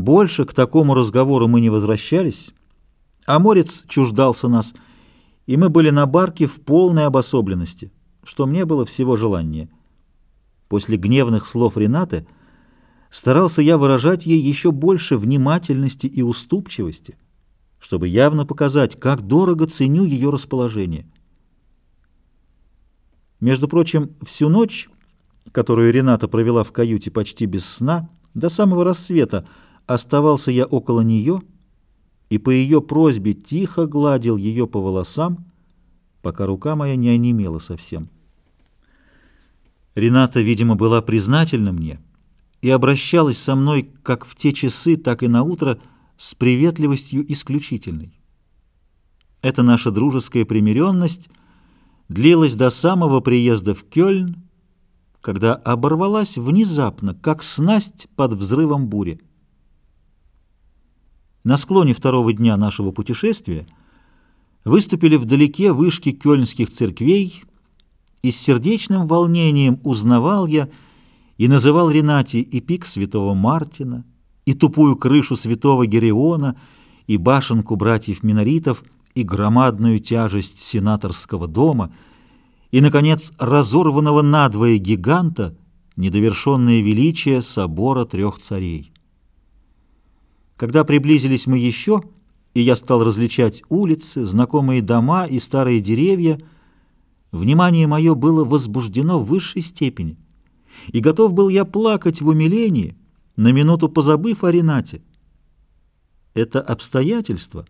Больше к такому разговору мы не возвращались, а морец чуждался нас, и мы были на барке в полной обособленности, что мне было всего желание. После гневных слов Ренаты старался я выражать ей еще больше внимательности и уступчивости, чтобы явно показать, как дорого ценю ее расположение. Между прочим, всю ночь, которую Рената провела в каюте почти без сна, до самого рассвета, оставался я около нее и по ее просьбе тихо гладил ее по волосам, пока рука моя не онемела совсем. Рената, видимо, была признательна мне и обращалась со мной как в те часы, так и на утро с приветливостью исключительной. Эта наша дружеская примиренность длилась до самого приезда в Кёльн, когда оборвалась внезапно, как снасть под взрывом бури. На склоне второго дня нашего путешествия выступили вдалеке вышки кёльнских церквей, и с сердечным волнением узнавал я и называл Ренати и пик святого Мартина, и тупую крышу святого Гереона, и башенку братьев Миноритов, и громадную тяжесть сенаторского дома, и, наконец, разорванного надвое гиганта, недовершенное величие собора трех царей. Когда приблизились мы еще, и я стал различать улицы, знакомые дома и старые деревья, внимание мое было возбуждено в высшей степени, и готов был я плакать в умилении, на минуту позабыв о Ренате. Это обстоятельство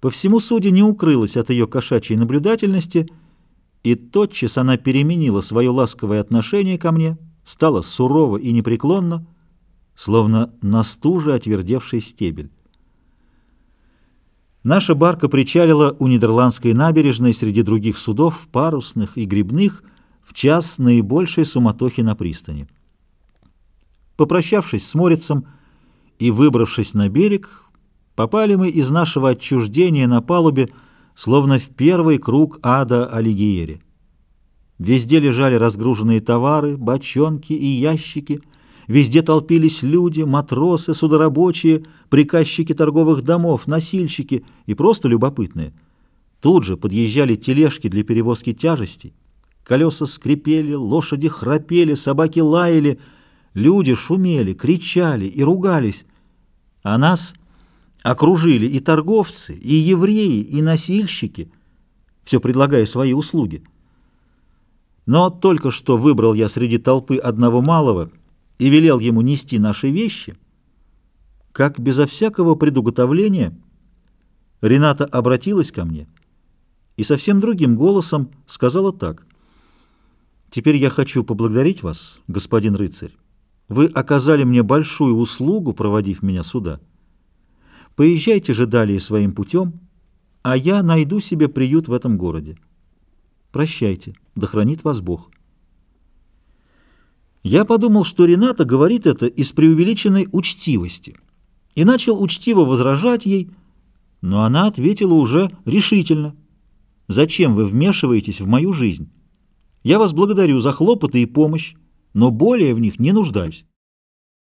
по всему суде не укрылось от ее кошачьей наблюдательности, и тотчас она переменила свое ласковое отношение ко мне, стала сурово и непреклонно, словно на стуже отвердевший стебель. Наша барка причалила у Нидерландской набережной среди других судов, парусных и грибных, в час наибольшей суматохи на пристани. Попрощавшись с морицем и выбравшись на берег, попали мы из нашего отчуждения на палубе, словно в первый круг ада Алигиери. Везде лежали разгруженные товары, бочонки и ящики — Везде толпились люди, матросы, судорабочие, приказчики торговых домов, носильщики и просто любопытные. Тут же подъезжали тележки для перевозки тяжестей. Колеса скрипели, лошади храпели, собаки лаяли, люди шумели, кричали и ругались. А нас окружили и торговцы, и евреи, и носильщики, все предлагая свои услуги. Но только что выбрал я среди толпы одного малого — и велел ему нести наши вещи, как безо всякого предуготовления Рената обратилась ко мне и совсем другим голосом сказала так. «Теперь я хочу поблагодарить вас, господин рыцарь. Вы оказали мне большую услугу, проводив меня сюда. Поезжайте же далее своим путем, а я найду себе приют в этом городе. Прощайте, да хранит вас Бог». Я подумал, что Рената говорит это из преувеличенной учтивости, и начал учтиво возражать ей, но она ответила уже решительно. «Зачем вы вмешиваетесь в мою жизнь? Я вас благодарю за хлопоты и помощь, но более в них не нуждаюсь».